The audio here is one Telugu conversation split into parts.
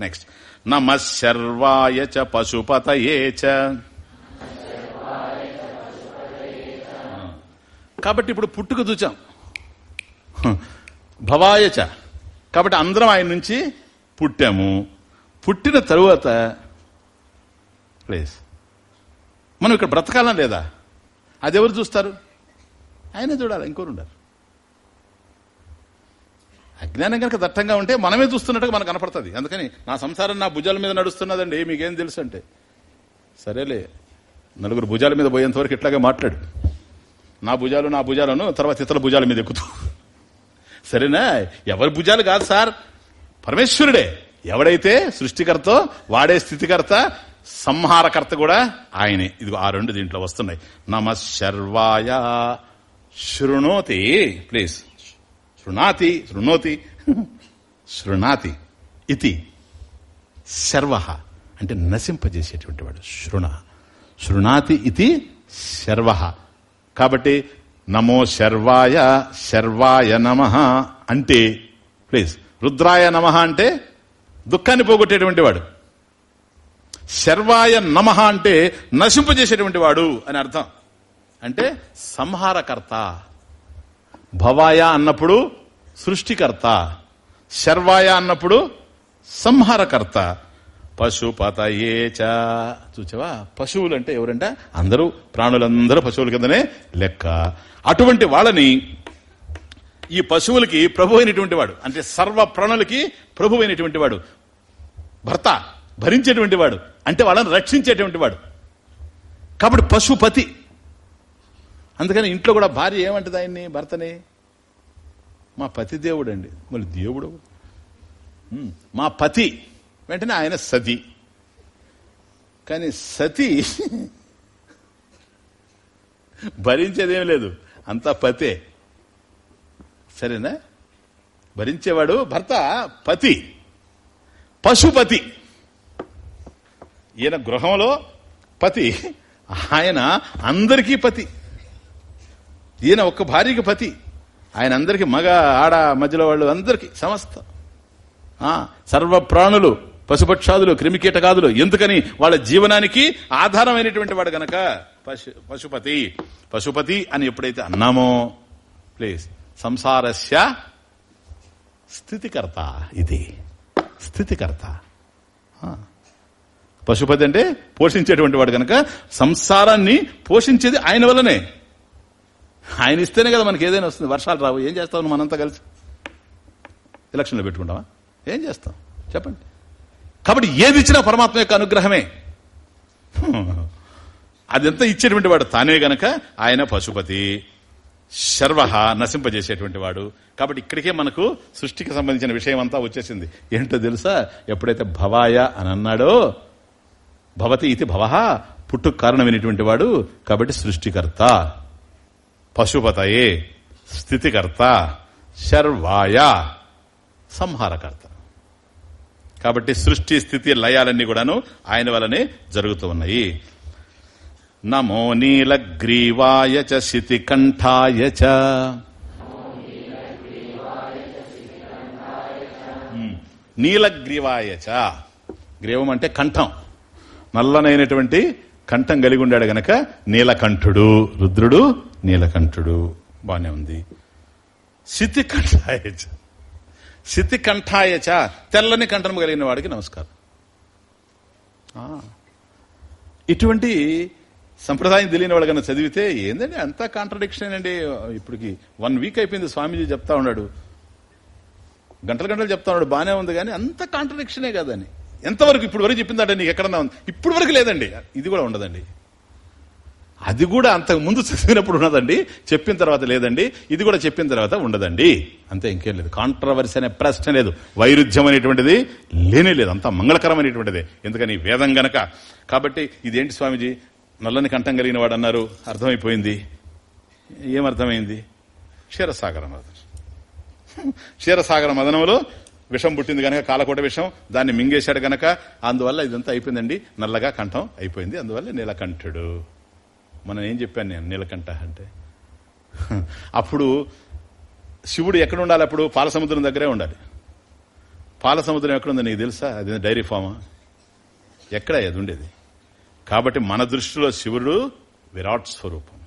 నెక్స్ట్ నమ శర్వాయ చ పశుపతయే చ. కాబట్టి ఇప్పుడు పుట్టుక చూచాం. భవాయ చ. కాబట్టి అందరం ఆయన నుంచి పుట్టాము. పుట్టిన తరువాత ప్లేస్ మనం ఇక్కడ బ్రతకాలం లేదా? అది ఎవరు చూస్తారు? ఆయనే చూడాలి ఇంకోరు ఉండరు అజ్ఞానం కనుక దట్టంగా ఉంటే మనమే చూస్తున్నట్టుగా మనకు కనపడుతుంది. అందుకని నా సంసారం నా భుజాల మీద నడుస్తున్నదండి మీకేం తెలుసు అంటే. సరేలే నలుగురు భుజాల మీద పోయేంత వరకు ఇట్లాగే మాట్లాడు. నా భుజాలు నా భుజాలను తర్వాత ఇతర భుజాల మీద ఎక్కుతూ. సరేనా? ఎవరి భుజాలు కాదు సార్? పరమేశ్వరుడే. ఎవడైతే సృష్టికర్తో వాడే స్థితికర్త సంహారకర్త కూడా ఆయనే. ఇది ఆ రెండు దీంట్లో వస్తున్నాయి. నమ శర్వాయ శృణోతి ప్లీజ్. శృణాతి శృణోతి శృణాతి ఇది శర్వ అంటే నశింపజేసేటువంటి వాడు శృణ. శృణాతి ఇది శర్వ. కాబట్టి నమో శర్వాయ శర్వాయ నమ అంటే ప్లీజ్ రుద్రాయ నమ అంటే దుఃఖాన్ని పోగొట్టేటువంటి వాడు. శర్వాయ నమ అంటే నశింపజేసేటువంటి వాడు అని అర్థం. అంటే సంహారకర్త. భవాయ అన్నప్పుడు సృష్టికర్త శర్వాయ అన్నప్పుడు సంహారకర్త. పశుపతయే చ. చూచావా పశువులు అంటే ఎవరంటే? అందరూ ప్రాణులందరూ పశువుల కిందనే లెక్క. అటువంటి వాళ్ళని ఈ పశువులకి ప్రభు అయినటువంటి వాడు అంటే సర్వ ప్రాణులకి ప్రభు అయినటువంటి వాడు భర్త భరించేటువంటి వాడు అంటే వాళ్ళని రక్షించేటువంటి వాడు. కాబట్టి పశుపతి అందుకని ఇంట్లో కూడా భార్య ఏమంటుంది ఆయన్ని భర్తని? మా పతి దేవుడు అండి మళ్ళీ దేవుడు? మా పతి. వెంటనే ఆయన సతి. కానీ సతి భరించేదేం లేదు. అంతా పతే. సరేనా? భరించేవాడు భర్త పతి. పశుపతి. ఈయన గృహంలో పతి. ఆయన అందరికీ పతి. ఈయన ఒక్క భార్యకి పతి. ఆయన అందరికీ మగ ఆడ మధ్యలో వాళ్ళు అందరికీ సమస్త. సర్వ ప్రాణులు పశుపక్షాదులు క్రిమికీటకాదులు. ఎందుకని? వాళ్ళ జీవనానికి ఆధారమైనటువంటి వాడు గనక పశు పశుపతి. పశుపతి అని ఎప్పుడైతే అన్నామో ప్లీజ్ సంసారస్య స్థితికర్త ఇది. స్థితికర్త. పశుపతి అంటే పోషించేటువంటి వాడు కనుక సంసారాన్ని పోషించేది ఆయన వల్లనే. ఆయన ఇస్తేనే కదా మనకి ఏదైనా వస్తుంది. వర్షాలు రావు. ఏం చేస్తావు నువ్వు మనంతా కలిసి? ఎలక్షన్లో పెట్టుకుంటావా? ఏం చేస్తాం చెప్పండి. కాబట్టి ఏది ఇచ్చినా పరమాత్మ యొక్క అనుగ్రహమే. అదంతా ఇచ్చేటువంటి వాడు తానే గనక ఆయన పశుపతి. శర్వ నశింపజేసేటువంటి వాడు. కాబట్టి ఇక్కడికే మనకు సృష్టికి సంబంధించిన విషయం అంతా వచ్చేసింది. ఏంటో తెలుసా? ఎప్పుడైతే భవాయ అని అన్నాడో భవతి ఇది భవ పుట్టుకు కారణమైనటువంటి వాడు కాబట్టి సృష్టికర్త. పశుపతయే స్థితికర్త శర్వాయ సంహారకర్త. కాబట్టి సృష్టి స్థితి లయాలన్నీ కూడాను ఆయన వలనే జరుగుతూ ఉన్నాయి. నమో నీలగ్రీవాయ చ శితికంఠాయ చ. నీలగ్రీవాయ చ. గ్రీవం అంటే కంఠం. నల్లనైనటువంటి కంఠం కలిగి ఉండాడు గనక నీలకంఠుడు రుద్రుడు నీలకంఠుడు బానే ఉంది. శితికంఠాయ చ. శితికంఠాయ చ. తెల్లని కంఠము కలిగిన వాడికి నమస్కారం. ఇటువంటి సంప్రదాయం తెలియని వాళ్ళు కన్నా చదివితే ఏందండి అంతా కాంట్రడిక్షన్ అండి? ఇప్పటికి వన్ వీక్ అయిపోయింది స్వామీజీ చెప్తా ఉన్నాడు. గంటలు గంటలు చెప్తా ఉన్నాడు బానే ఉంది కానీ అంత కాంట్రడిక్షనే కదని ఎంతవరకు ఇప్పుడు వరకు చెప్పిందంటే నీకు ఎక్కడన్నా ఉంది? ఇప్పుడు వరకు లేదండి. ఇది కూడా ఉండదండి. అది కూడా అంతకు ముందు చదివినప్పుడు ఉన్నదండి చెప్పిన తర్వాత లేదండి ఇది కూడా చెప్పిన తర్వాత ఉండదండి. అంతే ఇంకేం లేదు. కాంట్రవర్సీ అనే ప్రశ్న లేదు. వైరుధ్యం అనేటువంటిది లేనే లేదు. అంత మంగళకరమైనటువంటిది. ఎందుకని? వేదం గనక. కాబట్టి ఇదేంటి స్వామిజీ? నల్లని కంఠం కలిగిన వాడు అన్నారు. అర్థమైపోయింది. ఏమర్థమైంది? క్షీరసాగర మదనం. క్షీరసాగర మదనంలో విషం పుట్టింది కనుక కాలకోట విషం. దాన్ని మింగేశాడు గనక. అందువల్ల ఇదంతా అయిపోయిందండి. నల్లగా కంఠం అయిపోయింది. అందువల్ల నీలకంఠుడు. మనం ఏం చెప్పాను నేను నీలకంఠ అంటే? అప్పుడు శివుడు ఎక్కడ ఉండాలి అప్పుడు? పాలసముద్రం దగ్గరే ఉండాలి. పాల సముద్రం ఎక్కడుందో నీకు తెలుసా? అది డైరీ ఫామా? ఎక్కడ? అది ఉండేది. కాబట్టి మన దృష్టిలో శివుడు విరాట్ స్వరూపం.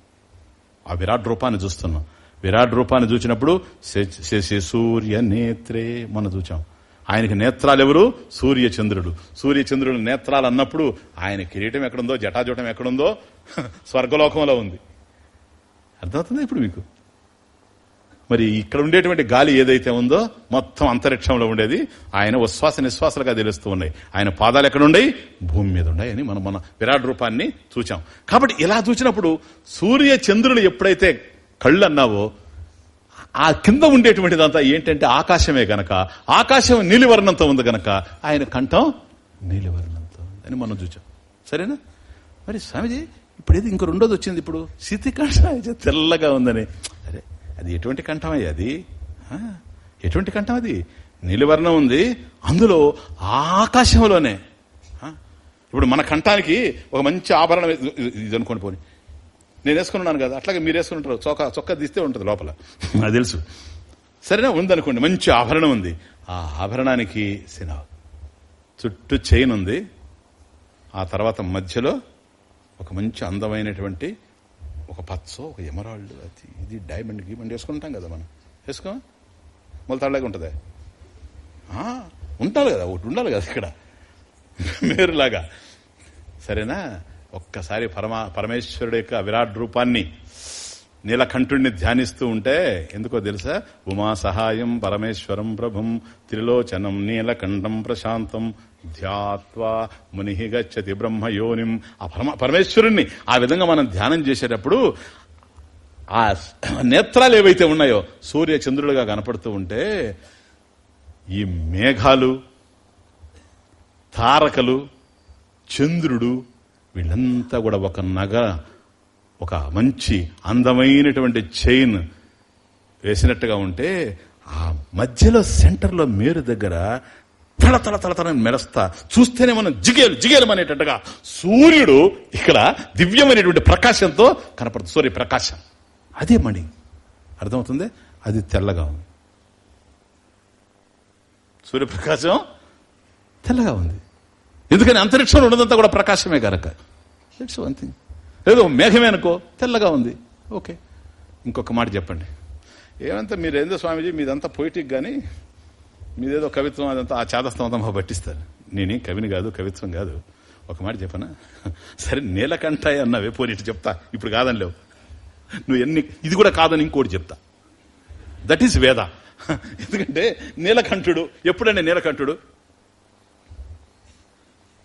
ఆ విరాట్ రూపాన్ని చూస్తున్నాం. విరాట్ రూపాన్ని చూసినప్పుడు శశి సూర్య నేత్రే మనం చూచాం. ఆయనకి నేత్రాలు ఎవరు సూర్యచంద్రుడు. సూర్యచంద్రుడు నేత్రాలు అన్నప్పుడు ఆయన కిరీటం ఎక్కడుందో జటాజూటం ఎక్కడుందో స్వర్గలోకంలో ఉంది. అర్థమవుతుంది ఇప్పుడు మీకు? మరి ఇక్కడ ఉండేటువంటి గాలి ఏదైతే ఉందో మొత్తం అంతరిక్షంలో ఉండేది. ఆయన ఉశ్వాస నిశ్వాసాలుగా తెలుస్తూ ఉన్నాయి. ఆయన పాదాలు ఎక్కడున్నాయి భూమి మీద ఉన్నాయి అని మనం మన విరాట్ రూపాన్ని చూచాం. కాబట్టి ఇలా చూసినప్పుడు సూర్య చంద్రులు ఎప్పుడైతే కళ్ళు అన్నావో ఆ కింద ఉండేటువంటిదంతా ఏంటంటే ఆకాశమే గనక ఆకాశం నీలివర్ణంతో ఉంది గనక ఆయన కంఠం నీలివర్ణంతో అని మనం చూచాం. సరేనా? మరి స్వామిజీ ఇప్పుడు ఏది ఇంకో రెండోది వచ్చింది ఇప్పుడు. శీతి కంఠం తెల్లగా ఉందని. అరే అది ఎటువంటి కంఠం అయ్యి అది? ఎటువంటి కంఠం అది? నీలివర్ణం ఉంది. అందులో ఆకాశంలోనే. ఇప్పుడు మన కంఠానికి ఒక మంచి ఆభరణం ఇది అనుకోండి పోని. నేను వేసుకున్నాను కదా అట్లాగే మీరు వేసుకుంటారు చొక్క చొక్క తీస్తే ఉంటుంది లోపల. నాకు తెలుసు. సరేనా ఉందనుకోండి మంచి ఆభరణం ఉంది. ఆ ఆభరణానికి సినా చుట్టూ చైన్ ఉంది. ఆ తర్వాత మధ్యలో ఒక మంచి అందమైనటువంటి ఒక పచ్చో ఒక ఎమరాల్డ్ అది ఇది డైమండ్ గీమండ్ వేసుకుంటాం కదా మనం. వేసుకో మొలతాళ్ళగా ఉంటుంది? ఉండాలి కదా ఒకటి ఉండాలి కదా ఇక్కడ. మేరులాగా. సరేనా? ఒక్కసారి పరమా పరమేశ్వరుడు యొక్క విరాట్ రూపాన్ని నీలకంఠుణ్ణి ధ్యానిస్తూ ఉంటే ఎందుకో తెలుసా? ఉమా సహాయం పరమేశ్వరం ప్రభుం త్రిలోచనం నీలకంఠం ప్రశాంతం ధ్యాత్వా ముని గచ్చతి బ్రహ్మయోనిం ఆ పరమ పరమేశ్వరుణ్ణి ఆ విధంగా మనం ధ్యానం చేసేటప్పుడు ఆ నేత్రాలు ఏవైతే ఉన్నాయో సూర్య చంద్రులుగా కనపడుతూ ఉంటే ఈ మేఘాలు తారకలు చంద్రుడు వీళ్ళంతా కూడా ఒక నగ ఒక మంచి అందమైనటువంటి చైన్ వేసినట్టుగా ఉంటే ఆ మధ్యలో సెంటర్లో మేరు దగ్గర తల తల తల తల మెరస్తా చూస్తేనే మనం జిగేలు జిగేలు అనేటట్టుగా సూర్యుడు ఇక్కడ దివ్యమైనటువంటి ప్రకాశంతో కనపడుతుంది సూర్య ప్రకాశం అదే మణి. అర్థమవుతుంది? అది తెల్లగా ఉంది. సూర్యప్రకాశం తెల్లగా ఉంది. ఎందుకని అంతరిక్షంలో ఉన్నదంతా కూడా ప్రకాశమే కనుక. ఇట్స్ వన్ థింగ్ ఏదో మేఘమే అనుకో తెల్లగా ఉంది. ఓకే ఇంకొక మాట చెప్పండి. ఏమంతా మీరేందో స్వామీజీ మీదంతా పొయిటిక్ కానీ మీదేదో కవిత్వం అదంతా ఆ చేదస్తం పట్టిస్తారు. నేనే కవిని కాదు కవిత్వం కాదు. ఒక మాట చెప్పనా? సరే నీలకంఠాయి అన్నావే పోనీ చెప్తా. ఇప్పుడు కాదని లేవు. నువ్వు ఎన్ని ఇది కూడా కాదని ఇంకోటి చెప్తా. దట్ ఈస్ వేద ఎందుకంటే నీలకంఠుడు ఎప్పుడండి నీలకంఠుడు?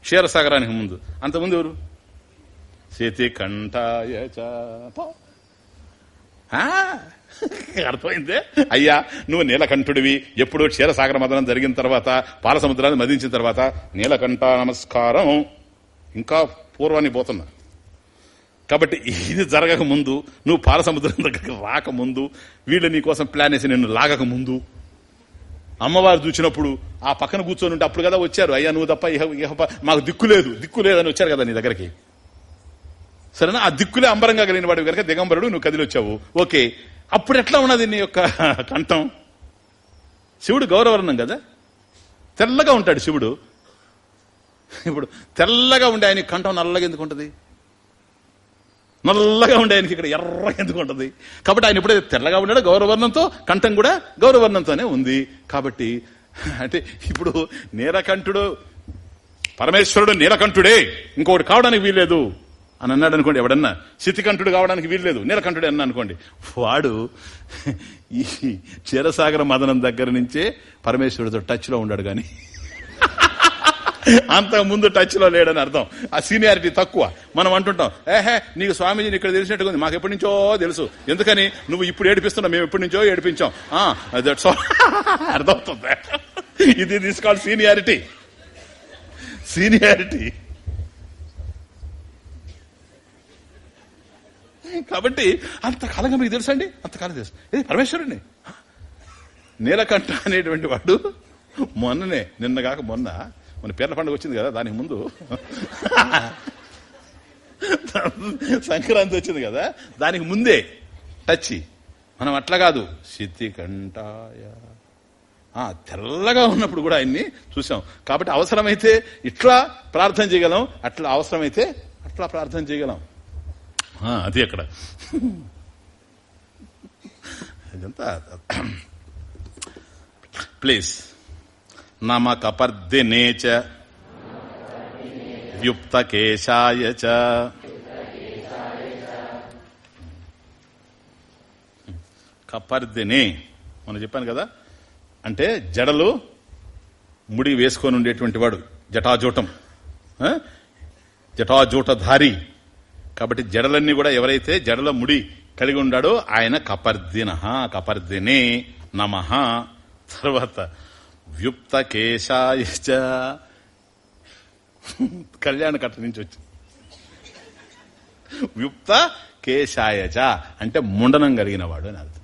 క్షీరసాగరానికి ముందు. అంతకుముందు ఎవరు? శతి కంఠాయ అర్థమైందే? అయ్యా నువ్వు నీలకంఠుడివి. ఎప్పుడు క్షీరసాగర మదనం జరిగిన తర్వాత పాల సముద్రాన్ని మదించిన తర్వాత నీలకంఠ నమస్కారం. ఇంకా పూర్వాన్ని పోతున్నా. కాబట్టి ఇది జరగక ముందు నువ్వు పాల సముద్రం దగ్గరికి రాకముందు వీళ్ళు నీ కోసం ప్లాన్ వేసి నిన్ను లాగక ముందు అమ్మవారు చూసినప్పుడు ఆ పక్కన కూర్చొని ఉంటే అప్పుడు కదా వచ్చారు. అయ్యా నువ్వు తప్ప ఇహ మాకు దిక్కు లేదు. దిక్కు లేదని వచ్చారు కదా నీ దగ్గరికి. సరేనా? ఆ దిక్కులే అంబరంగా కలిగిన వాడు కనుక దిగంబరుడు నువ్వు కదిలొచ్చావు ఓకే. అప్పుడు ఎట్లా ఉన్నది నీ యొక్క కంఠం? శివుడు గౌరవర్ణం కదా? తెల్లగా ఉంటాడు శివుడు. ఇప్పుడు తెల్లగా ఉండే ఆయన కంఠం నల్లగా ఎందుకు ఉంటుంది? నల్లగా ఉండే ఆయనకి ఇక్కడ ఎర్ర ఎందుకు ఉంటుంది? కాబట్టి ఆయన ఎప్పుడైతే తెల్లగా ఉన్నాడో గౌరవర్ణంతో కంఠం కూడా గౌరవర్ణంతోనే ఉంది. కాబట్టి అంటే ఇప్పుడు నీలకంఠుడు పరమేశ్వరుడు నీలకంఠుడే. ఇంకొకటి కావడానికి వీల్లేదు. అని అన్నాడు అనుకోండి ఎవడన్నా. శితికంఠుడు కావడానికి వీల్లేదు. నీలకంఠుడే అన్న అనుకోండి. వాడు ఈ క్షీరసాగర మదనం దగ్గర నుంచే పరమేశ్వరుడితో టచ్లో ఉన్నాడు కానీ. అంతకు ముందు టచ్లో లేడని అర్థం. ఆ సీనియారిటీ తక్కువ. మనం అంటుంటాం ఏహే నీకు స్వామీజీని ఇక్కడ తెలిసినట్టుగా ఉంది. మాకు ఎప్పటి నుంచో తెలుసు. ఎందుకని? నువ్వు ఇప్పుడు ఏడిపిస్తున్నావు. మేము ఎప్పటి నుంచో ఏడిపించాం. దట్స్ అర్థమవుతుంది? ఇది తీసుకోవాలి సీనియారిటీ సీనియారిటీ కాబట్టి అంతకాలంగా మీకు తెలుసండి అంతకాలం తెలుసు. ఇది పరమేశ్వరుడిని నీలకంఠ అనేటువంటి వాడు మొన్ననే నిన్న కాక మొన్న మన పేర్ల పండుగ వచ్చింది కదా దానికి ముందు. సంక్రాంతి వచ్చింది కదా దానికి ముందే టచ్ మనం అట్లా కాదు. కంఠాయ కంటాయ తెల్లగా ఉన్నప్పుడు కూడా ఆయన్ని చూసాం. కాబట్టి అవసరమైతే ఇట్లా ప్రార్థన చేయగలం అట్లా అవసరమైతే అట్లా ప్రార్థన చేయగలం. అది అక్కడ. ఇదంతా. ప్లీజ్. నమ కపర్దినేచ వ్యుప్త కేశాయ చ కపర్దిని మనం చెప్పాను కదా? అంటే జడలు ముడి వేసుకొని ఉండేటువంటి వాడు జటాజూటం జటాజూటధారి. కాబట్టి జడలన్నీ కూడా ఎవరైతే జడల ముడి కలిగి ఉండాడో ఆయన కపర్దిన కపర్దినే నమ. తర్వాత వ్యుప్త కేశాయ చ. కళ్యాణ కట్ట నుంచి వచ్చి. వ్యుప్త కేశాయచ అంటే ముండనం కలిగిన వాడు అని అర్థం.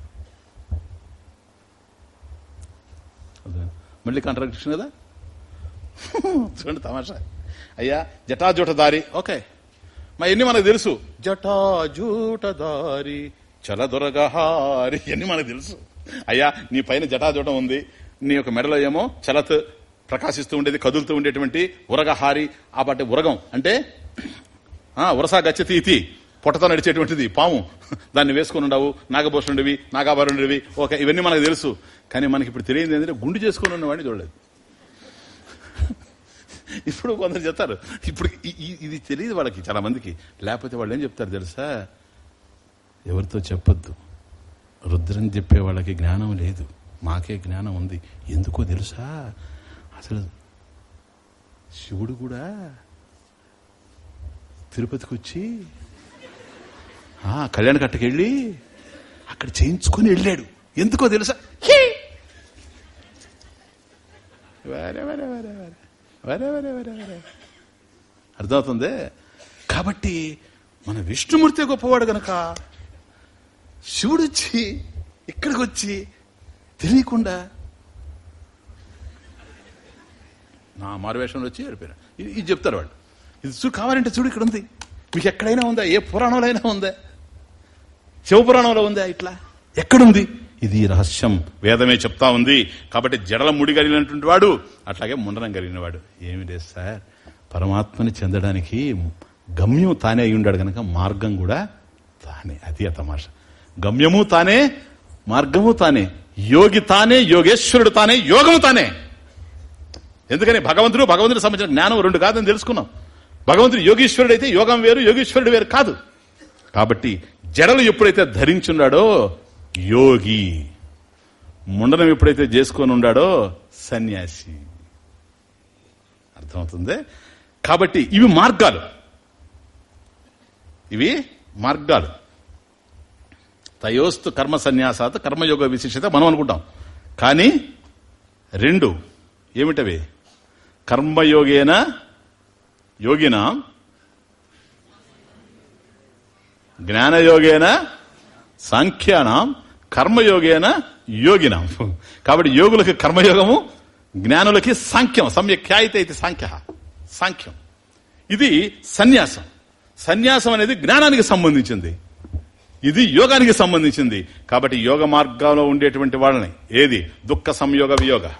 మళ్ళీ కాంట్రాడిక్షన్ కదా? చూడండి తమాషా. అయ్యా జటాజూటదారి. ఓకే. మా ఎన్ని మనకు తెలుసు? జటాజూటదారి. చలదొరగహారి. ఎన్ని మనకు తెలుసు? అయ్యా నీ పైన జటాజూటం ఉంది. నీ యొక్క మెడలో ఏమో చలత్ ప్రకాశిస్తూ ఉండేది కదులుతూ ఉండేటువంటి ఉరగహారి ఆ బట్టి ఉరగం. అంటే ఆ ఉరసా గచ్చతి ఇతి పొట్టతో నడిచేటువంటిది పాము. దాన్ని వేసుకుని ఉండవు. నాగభూషణుడివి నాగాభరణుడివి ఓకే ఇవన్నీ మనకు తెలుసు. కానీ మనకి ఇప్పుడు తెలియదు ఏంటంటే గుండు చేసుకుని ఉన్నవాడిని చూడలేదు. ఇప్పుడు కొందరు చెప్తారు ఇప్పుడు ఇది తెలియదు వాళ్ళకి చాలా మందికి. లేకపోతే వాళ్ళు ఏం చెప్తారు తెలుసా? ఎవరితో చెప్పొద్దు. రుద్రం చెప్పే వాళ్ళకి జ్ఞానం లేదు. మాకే జ్ఞానం ఉంది. ఎందుకో తెలుసా? అసలు శివుడు కూడా తిరుపతికి వచ్చి ఆ, కళ్యాణ కట్టకెళ్ళి అక్కడ చేయించుకొని వెళ్ళాడు. ఎందుకో తెలుసా. అర్థమవుతుంది? కాబట్టి మన విష్ణుమూర్తి గొప్పవాడు గనక శివుడు వచ్చి ఇక్కడికి వచ్చి తెలియకుండా నా మారువేషంలో వచ్చి వెళ్ళిపోయారు ఇది ఇది చెప్తారు వాళ్ళు. ఇది చూడు కావాలంటే చూడు ఇక్కడ ఉంది. మీకు ఎక్కడైనా ఉందా? ఏ పురాణంలో అయినా ఉందా శివపురాణంలో ఉందా ఇట్లా? ఎక్కడుంది? ఇది రహస్యం. వేదమే చెప్తా ఉంది. కాబట్టి జడల ముడి కలిగినటువంటి వాడు అట్లాగే ముండనం కలిగిన వాడు ఏమి లేదు సార్. పరమాత్మని చెందడానికి గమ్యం తానే అయి ఉండాడు కనుక మార్గం కూడా తానే. అది అతమాష తమాష. గమ్యము తానే మార్గము తానే. యోగి తానే యోగేశ్వరుడు తానే యోగము తానే. ఎందుకని భగవంతుడు భగవంతుడికి సంబంధించిన జ్ఞానం రెండు కాదని తెలుసుకున్నాం. భగవంతుడు యోగీశ్వరుడు అయితే యోగం వేరు యోగీశ్వరుడు వేరు కాదు. కాబట్టి జడలు ఎప్పుడైతే ధరించున్నాడో యోగి ముండనం ఎప్పుడైతే చేసుకొని ఉండాడో సన్యాసి. అర్థమవుతుంది? కాబట్టి ఇవి మార్గాలు. ఇవి మార్గాలు. తయోస్తు కర్మ సన్యాసాత్ కర్మయోగ విశిష్టత మనం అనుకుంటాం. కానీ రెండు ఏమిటవి? కర్మయోగేన యోగిన జ్ఞానయోగేన సాంఖ్యానం కర్మయోగేన యోగినం. కాబట్టి యోగులకి కర్మయోగము జ్ఞానులకి సాంఖ్యం సమ్యఖ్యాయిత ఇది సాంఖ్య సాంఖ్యం. ఇది సన్యాసం. సన్యాసం అనేది జ్ఞానానికి సంబంధించింది. ఇది యోగానికి సంబంధించింది. కాబట్టి యోగ మార్గంలో ఉండేటువంటి వాళ్ళని ఏది? దుఃఖ సంయోగ వియోగ.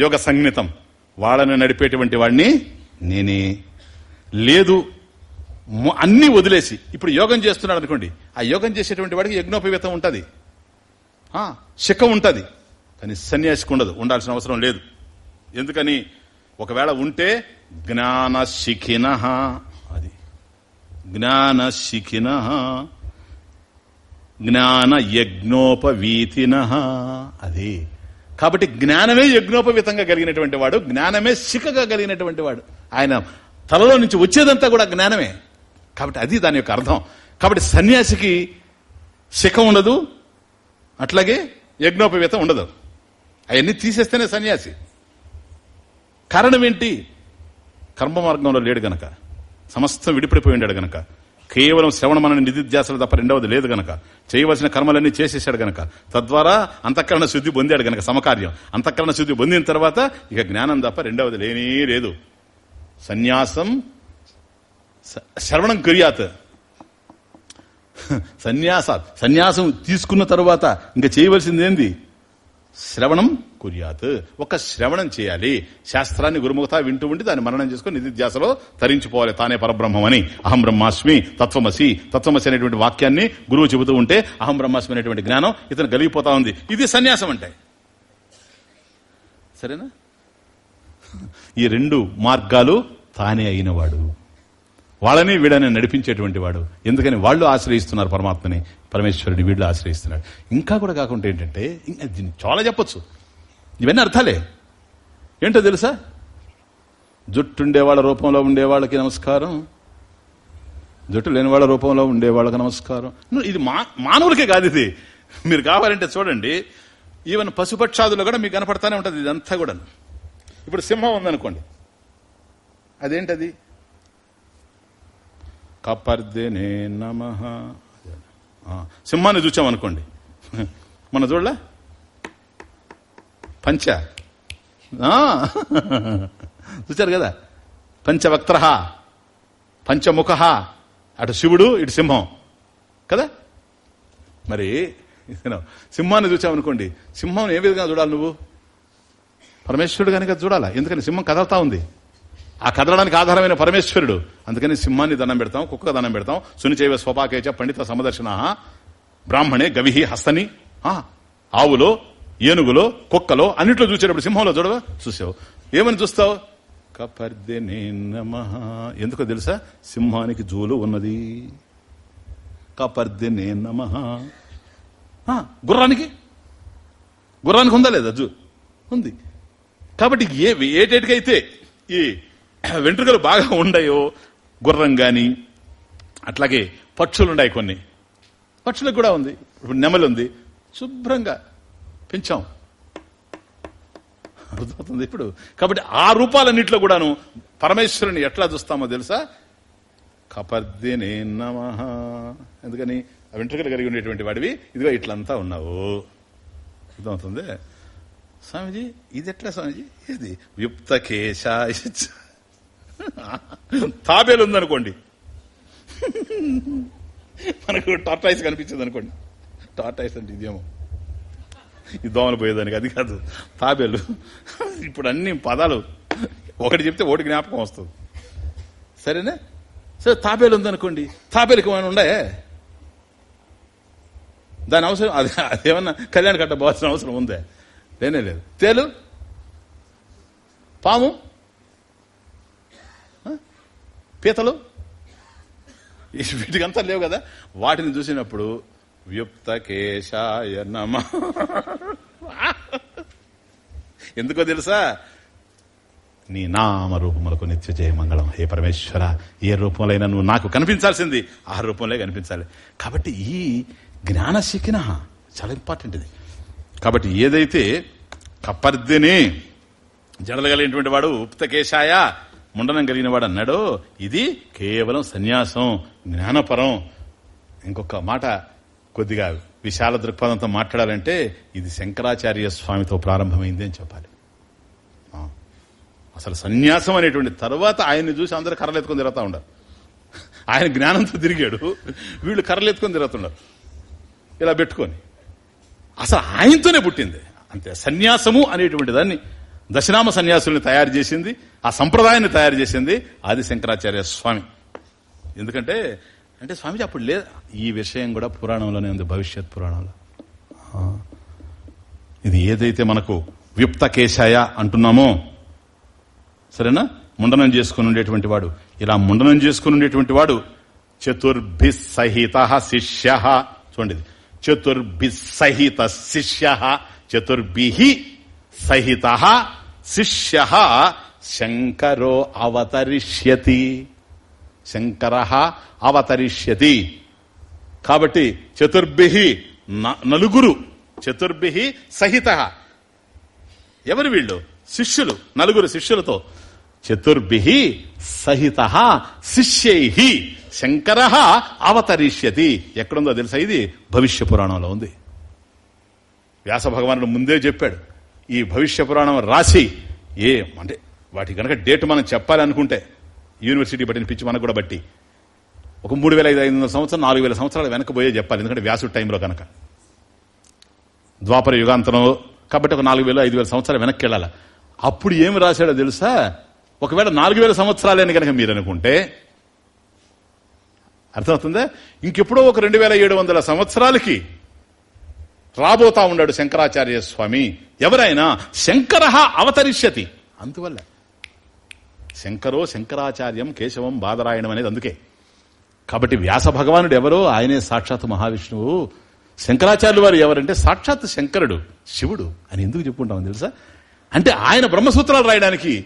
యోగ సంజ్ఞితం వాళ్ళని నడిపేటువంటి వాడిని నేనే. లేదు అన్నీ అన్ని వదిలేసి. ఇప్పుడు యోగం చేస్తున్నాడు అనుకోండి. ఆ యోగం చేసేటువంటి వాడికి యజ్ఞోపవేతం ఉంటుంది. శిఖ ఉంటుంది. కానీ సన్యాసికి ఉండదు. ఉండాల్సిన అవసరం లేదు. ఎందుకని? ఒకవేళ ఉంటే జ్ఞాన శిఖిన అది. జ్ఞాన శిఖిన జ్ఞాన యజ్ఞోపవీతిన అది. కాబట్టి జ్ఞానమే యజ్ఞోపవీతంగా కలిగినటువంటి వాడు జ్ఞానమే శిఖగా కలిగినటువంటి వాడు. ఆయన తలలో నుంచి వచ్చేదంతా కూడా జ్ఞానమే. కాబట్టి అది దాని యొక్క అర్థం. కాబట్టి సన్యాసికి శిఖ ఉండదు అట్లాగే యజ్ఞోపవీతం ఉండదు. అవన్నీ తీసేస్తేనే సన్యాసి. కారణం ఏంటి? కర్మ మార్గంలో లేడు గనక సమస్తం విడిపడిపోయి ఉండాడు గనక కేవలం శ్రవణ మన నిధిధ్యాసలు తప్ప రెండవది లేదు గనక. చేయవలసిన కర్మలన్నీ చేసేసాడు గనక. తద్వారా అంతఃకరణ శుద్ధి పొందాడు గనక సమకార్యం. అంతఃకరణ శుద్ధి పొందిన తర్వాత ఇక జ్ఞానం తప్ప రెండవది లేనే లేదు. సన్యాసం శ్రవణం కుర్యాత్. సన్యాస సన్యాసం తీసుకున్న తర్వాత ఇంకా చేయవలసింది ఏంది శ్రవణం కుర్యాత్. ఒక శ్రవణం చేయాలి. శాస్త్రాన్ని గురుముఖత వింటూ ఉండి దాన్ని మననం చేసుకుని నిధిధ్యాసలో తరించిపోవాలి. తానే పరబ్రహ్మమని. అహం బ్రహ్మాస్మి తత్వమసి. తత్వమసి అనేటువంటి వాక్యాన్ని గురువు చెబుతూ ఉంటే అహం బ్రహ్మాస్మి అనేటువంటి జ్ఞానం ఇతను కలిగిపోతా ఉంది. ఇది సన్యాసం అంటే. సరేనా? ఈ రెండు మార్గాలు తానే అయినవాడు. వాళ్ళని వీడని నడిపించేటువంటి వాడు. ఎందుకని వాళ్ళు ఆశ్రయిస్తున్నారు పరమాత్మని. పరమేశ్వరుని వీళ్ళు ఆశ్రయిస్తున్నాడు ఇంకా కూడా కాకుండా ఏంటంటే ఇంకా దీన్ని చాలా చెప్పొచ్చు. ఇవన్నీ అర్థాలే. ఏంటో తెలుసా? జుట్టుండేవాళ్ళ రూపంలో ఉండే వాళ్ళకి నమస్కారం. జుట్టు లేని వాళ్ళ రూపంలో ఉండే వాళ్ళకి నమస్కారం. ఇది మా మానవులకే కాదు ఇది. మీరు కావాలంటే చూడండి. ఈవెన్ పశుపక్షాదులు కూడా మీకు కనపడతానే ఉంటుంది ఇదంతా కూడా ఇప్పుడు సింహం ఉందనుకోండి. అదేంటది? కపర్దినే నమ. సింహాన్ని చూచామనుకోండి. మన చూడలే పంచ. ఆ, చూచారు కదా? పంచవక్త్ర పంచముఖ. అటు శివుడు ఇటు సింహం. కదా? మరి సింహాన్ని చూచామనుకోండి సింహం ఏ విధంగా చూడాలి నువ్వు? పరమేశ్వరుడు కనుక చూడాలా? ఎందుకని? సింహం కదలతా ఉంది. ఆ కదలడానికి ఆధారమైన పరమేశ్వరుడు. అందుకని సింహాన్ని దండం పెడతాం కుక్క దండం పెడతాం. సునిచైవ స్వపాకేచ పండిత సమదర్శన. బ్రాహ్మణే గవిహి హస్తని. ఆ, ఆవులో ఏనుగులో కుక్కలో అన్నిట్లో చూసేటప్పుడు సింహంలో చూడవా? చూసావు. ఏమని చూస్తావు? కపర్దెనే నమ ఎందుకో తెలుసా? సింహానికి జూలు ఉన్నది. కపర్దెనే నమ గుర్రానికి? గుర్రానికి ఉందా లేదా జూ? ఉంది. కాబట్టి ఏ ఏటేటికైతే ఈ వెంట్రుకలు బాగా ఉండయో గుర్రం గాని అట్లాగే పక్షులు ఉన్నాయి కొన్ని. పక్షులకు కూడా ఉంది. ఇప్పుడు నెమలి ఉంది. శుభ్రంగా పెంచాం. అర్థమవుతుంది ఇప్పుడు. కాబట్టి ఆ రూపాలన్నింటిలో కూడాను పరమేశ్వరుని ఎట్లా చూస్తామో తెలుసా? కపర్దినే నమ. ఎందుకని? ఆ వెంట్రుకలు కలిగి ఉండేటువంటి వాడివి. ఇదిగో ఇట్లంతా ఉన్నావు. అర్థమవుతుంది? స్వామిజీ ఇది ఎట్లా స్వామిజీ ఇది యుప్త కేశ తాబేలు ఉందనుకోండి. మనకు టార్టాయిస్ కనిపించింది అనుకోండి. టార్టాయిస్ అంటే ఇదేమో. ఈ దోమలు పోయేదానికి అది కాదు. తాబేలు. ఇప్పుడు అన్ని పదాలు. ఒకటి చెప్తే ఒకటి జ్ఞాపకం వస్తుంది. సరేనా? సరే తాబేలు ఉందనుకోండి. తాబేలుకి ఏమైనా ఉండే దాని అవసరం అది అదేమన్నా కళ్యాణ కట్ట పోవాల్సిన అవసరం ఉందే? లేనే లేదు. తేలు? పాము? పీతలు? వీటికంతా లేవు కదా? వాటిని చూసినప్పుడు వ్యుప్త కేశాయ నమ. ఎందుకో తెలుసా? నీ నామ రూపములకు నిత్య జయ మంగళం. హే పరమేశ్వర ఏ రూపంలో నువ్వు నాకు కనిపించాల్సింది. ఆ రూపంలో కనిపించాలి. కాబట్టి ఈ జ్ఞానశిఖిన చాలా ఇంపార్టెంట్ ఇది. కాబట్టి ఏదైతే కపర్దిని జడలు కలిగినటువంటి వాడు ఉప్తకేశాయ ముండనం కలిగిన వాడు అన్నాడో ఇది కేవలం సన్యాసం జ్ఞానపరం. ఇంకొక మాట కొద్దిగా విశాల దృక్పథంతో మాట్లాడాలంటే ఇది శంకరాచార్య స్వామితో ప్రారంభమైంది అని చెప్పాలి. అసలు సన్యాసం అనేటువంటి తర్వాత ఆయన్ని చూసి అందరూ కర్రలెత్తుకొని తిరుగుతూ ఉండరు ఆయన జ్ఞానంతో తిరిగాడు వీళ్ళు కర్రలు ఎత్తుకొని తిరుగుతున్నారు. ఇలా పెట్టుకొని. అసలు ఆయనతోనే పుట్టింది. అంతే సన్యాసము అనేటువంటి దాన్ని దశనామ సన్యాసుల్ని తయారు చేసింది ఆ సంప్రదాయాన్ని తయారు చేసింది ఆది శంకరాచార్య స్వామి. ఎందుకంటే అంటే స్వామిజీ అప్పుడు లేదు ఈ విషయం కూడా పురాణంలోనే ఉంది భవిష్యత్ పురాణంలో. ఇది ఏదైతే మనకు విప్త కేశాయ అంటున్నామో సరేనా? ముండనం చేసుకుని ఉండేటువంటి వాడు. ఇలా ముండనం చేసుకుని ఉండేటువంటి వాడు చతుర్భి సహిత శిష్య. చూడండి ఇది. చతుర్భి సహిత శిష్య చతుర్భి సహిత శిష్య శంకరో అవతరిష్యతి. శంకర అవతరిష్యతి. కాబట్టి చతుర్భి నలుగురు. చతుర్భి సహిత. ఎవరు వీళ్ళు? శిష్యులు నలుగురు శిష్యులతో. చతుర్భి సహిత శిష్యై. శంకర అవతరిష్యతి. ఎక్కడుందో తెలుసా ఇది? భవిష్య పురాణంలో ఉంది. వ్యాస భగవానుడు ముందే చెప్పాడు. ఈ భవిష్య పురాణం రాసి ఏ అంటే వాటి కనుక డేట్ మనం చెప్పాలనుకుంటే యూనివర్సిటీ బట్టిన పిచ్చి మనకు కూడా బట్టి ఒక మూడు వేల ఐదు ఐదు వందల సంవత్సరం నాలుగు వేల సంవత్సరాలు వెనకపోయే చెప్పాలి. ఎందుకంటే వ్యాసుడు టైంలో కనుక. ద్వాపర యుగాంతంలో కాబట్టి ఒక నాలుగు వేల ఐదు వేల సంవత్సరాలు వెనక్కి వెళ్ళాలి. అప్పుడు ఏమి రాశాడో తెలుసా? ఒకవేళ నాలుగు వేల సంవత్సరాలని కనుక మీరు అనుకుంటే అర్థమవుతుందా? ఇంకెప్పుడో ఒక రెండు వేల ఏడు వందల సంవత్సరాలకి రాబోతా ఉన్నాడు శంకరాచార్య స్వామి. ఎవరైనా శంకర అవతరిష్యతి. అందువల్ల. శంకరో శంకరాచార్యం కేశవం బాదరాయణం అనేది అందుకే. కాబట్టి వ్యాస భగవానుడు ఎవరో ఆయనే సాక్షాత్ మహావిష్ణువు. శంకరాచార్యులు వారు ఎవరంటే సాక్షాత్ శంకరుడు శివుడు అని ఎందుకు చెప్పుకుంటాం తెలుసా? అంటే ఆయన బ్రహ్మసూత్రాలు రాయడానికి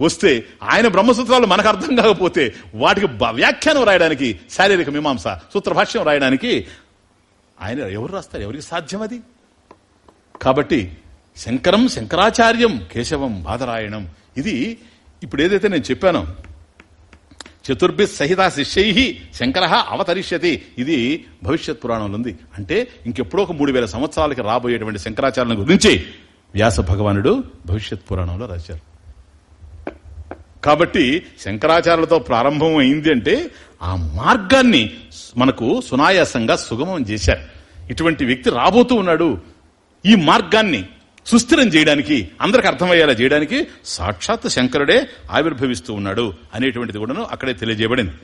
వస్తే ఆయన బ్రహ్మసూత్రాలు మనకు అర్థం కాకపోతే వాటికి వ్యాఖ్యానం రాయడానికి శారీరక మీమాంస సూత్రభాష్యం రాయడానికి ఆయన ఎవరు రాస్తారు? ఎవరికి సాధ్యం అది? కాబట్టి శంకరం శంకరాచార్యం కేశవం బాధరాయణం ఇది ఇప్పుడు ఏదైతే నేను చెప్పానో చతుర్భి సహిత శిష్యై శంకర అవతరిష్యతి. ఇది భవిష్యత్ పురాణంలో ఉంది. అంటే ఇంకెప్పుడో ఒక మూడు వేల సంవత్సరాలకి రాబోయేటువంటి శంకరాచార్యుల గురించి వ్యాస భగవానుడు భవిష్యత్ పురాణంలో రాశారు. కాబట్టి శంకరాచార్యులతో ప్రారంభం అయింది అంటే ఆ మార్గాన్ని మనకు సునాయాసంగా సుగమం చేశారు. ఇటువంటి వ్యక్తి రాబోతూ ఉన్నాడు. ఈ మార్గాన్ని సుస్థిరం చేయడానికి అందరికి అర్థమయ్యేలా చేయడానికి సాక్షాత్ శంకరుడే ఆవిర్భవిస్తూ ఉన్నాడు అనేటువంటిది కూడాను అక్కడే తెలియజేయబడింది.